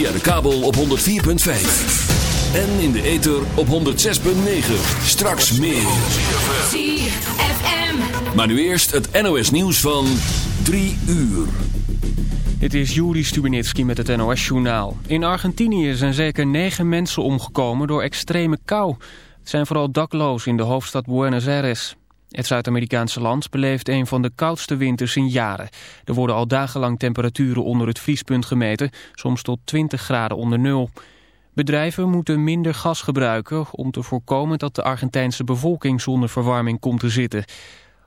Via de kabel op 104.5. En in de ether op 106.9. Straks meer. ZFM. Maar nu eerst het NOS nieuws van 3 uur. Dit is Juri Stubenitski met het NOS-journaal. In Argentinië zijn zeker negen mensen omgekomen door extreme kou. Het zijn vooral daklozen in de hoofdstad Buenos Aires. Het Zuid-Amerikaanse land beleeft een van de koudste winters in jaren. Er worden al dagenlang temperaturen onder het vriespunt gemeten, soms tot 20 graden onder nul. Bedrijven moeten minder gas gebruiken om te voorkomen dat de Argentijnse bevolking zonder verwarming komt te zitten.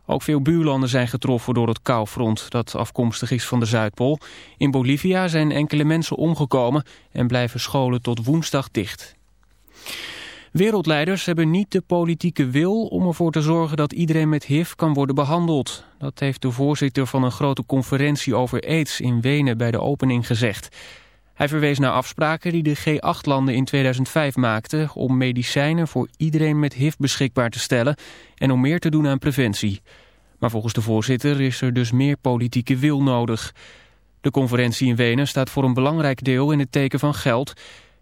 Ook veel buurlanden zijn getroffen door het koufront dat afkomstig is van de Zuidpool. In Bolivia zijn enkele mensen omgekomen en blijven scholen tot woensdag dicht. Wereldleiders hebben niet de politieke wil om ervoor te zorgen dat iedereen met HIV kan worden behandeld. Dat heeft de voorzitter van een grote conferentie over aids in Wenen bij de opening gezegd. Hij verwees naar afspraken die de G8-landen in 2005 maakten om medicijnen voor iedereen met HIV beschikbaar te stellen en om meer te doen aan preventie. Maar volgens de voorzitter is er dus meer politieke wil nodig. De conferentie in Wenen staat voor een belangrijk deel in het teken van geld.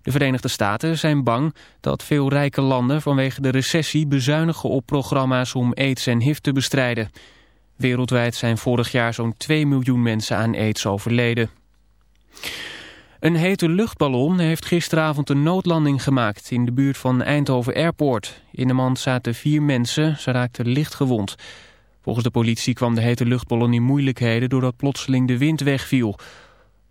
De Verenigde Staten zijn bang dat veel rijke landen vanwege de recessie bezuinigen op programma's om aids en HIV te bestrijden. Wereldwijd zijn vorig jaar zo'n 2 miljoen mensen aan aids overleden. Een hete luchtballon heeft gisteravond een noodlanding gemaakt in de buurt van Eindhoven Airport. In de mand zaten vier mensen, ze raakten licht gewond. Volgens de politie kwam de hete luchtballon in moeilijkheden doordat plotseling de wind wegviel.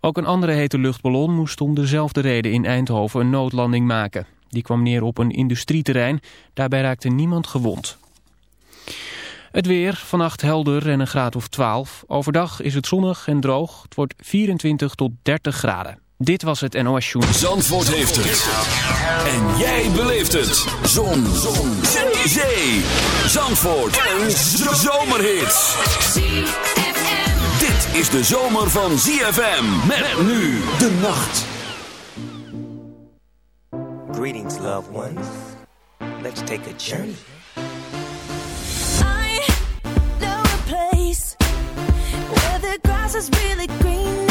Ook een andere hete luchtballon moest om dezelfde reden in Eindhoven een noodlanding maken. Die kwam neer op een industrieterrein, daarbij raakte niemand gewond. Het weer, vannacht helder en een graad of 12. Overdag is het zonnig en droog. Het wordt 24 tot 30 graden. Dit was het NOS Journal. Zandvoort heeft het. En jij beleeft het. Zon. Zon. Zee. Zandvoort. Een zomerhit. Is de zomer van ZFM. Met nu de nacht. Greetings, loved ones. Let's take a journey. I know a place where the grass is really greener.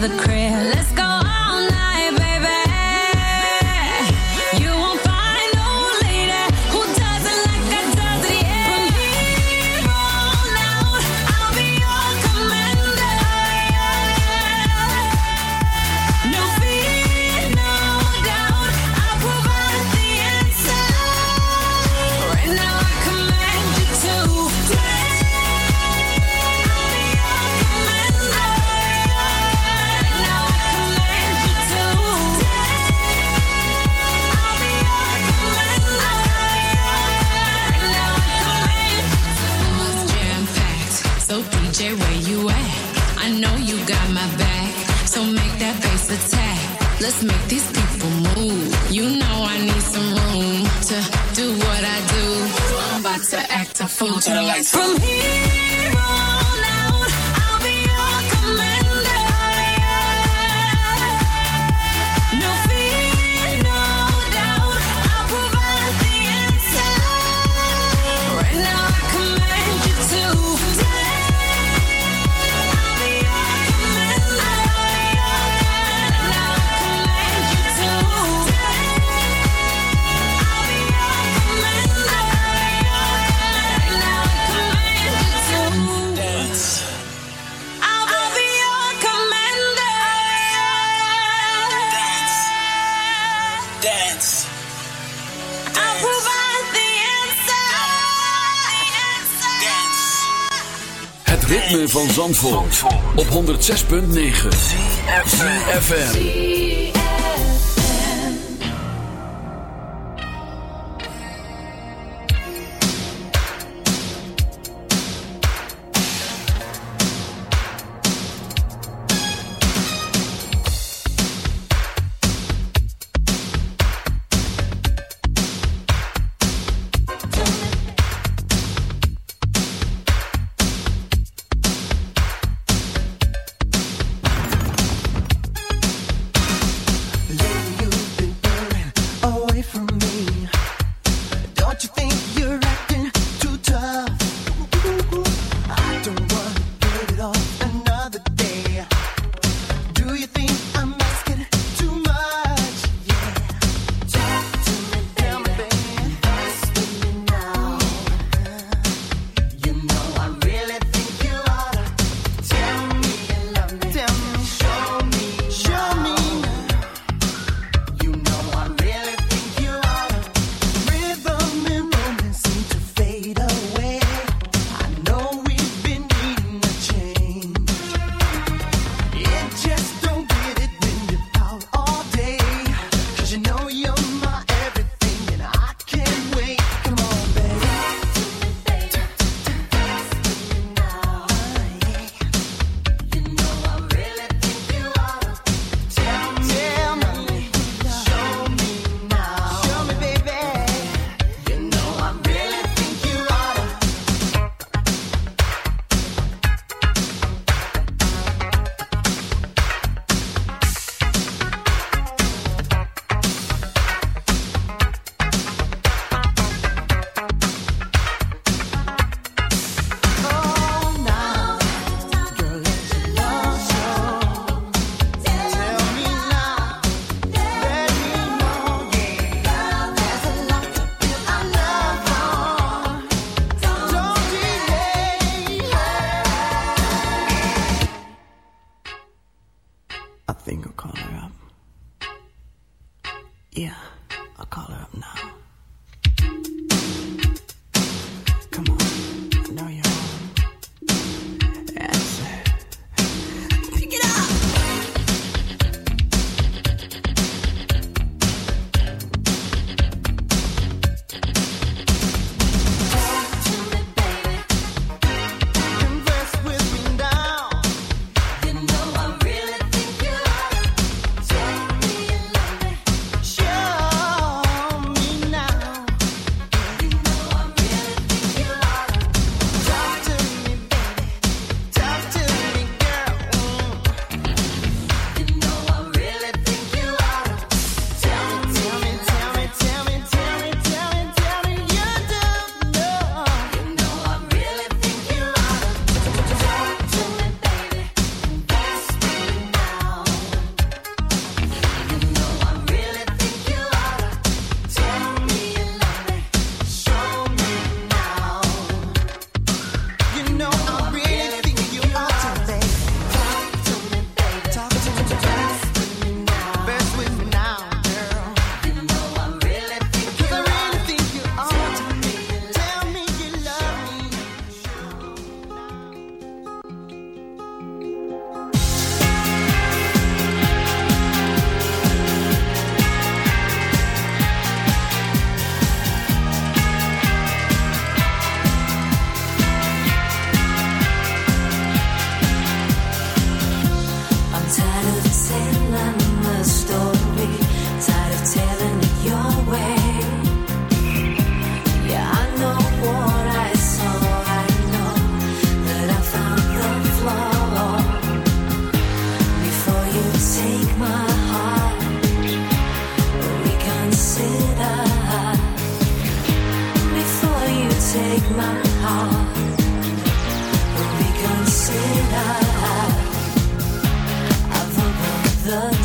the to the lights. From here. Op 106.9 CFFM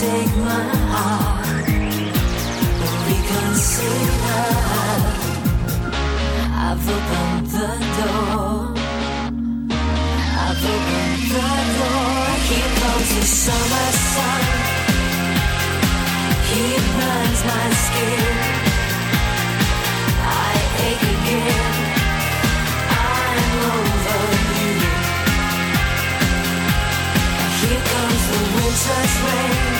take my heart. I've opened the door. I've opened the door. Here comes the summer sun. Burns my skin. I ache again. I'm over you. Here comes the winter's rain.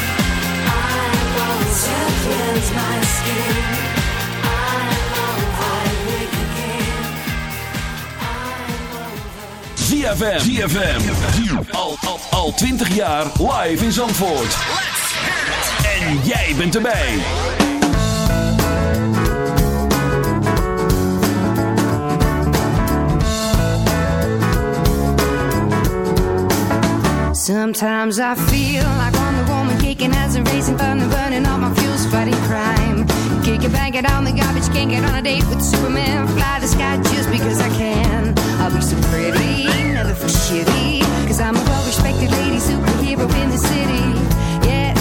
ZFM. ZFM. Al, al, al 20 jaar live in Zandvoort. En jij bent erbij. Sometimes I feel like Kicking as a racing thunder, burning all my fuels, fighting crime. Kick it, bang it on the garbage, can't get on a date with Superman. Fly the sky just because I can. I'll be so pretty, never for shitty. Cause I'm a well respected lady, superhero in the city. Yeah.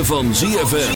Van ZFM.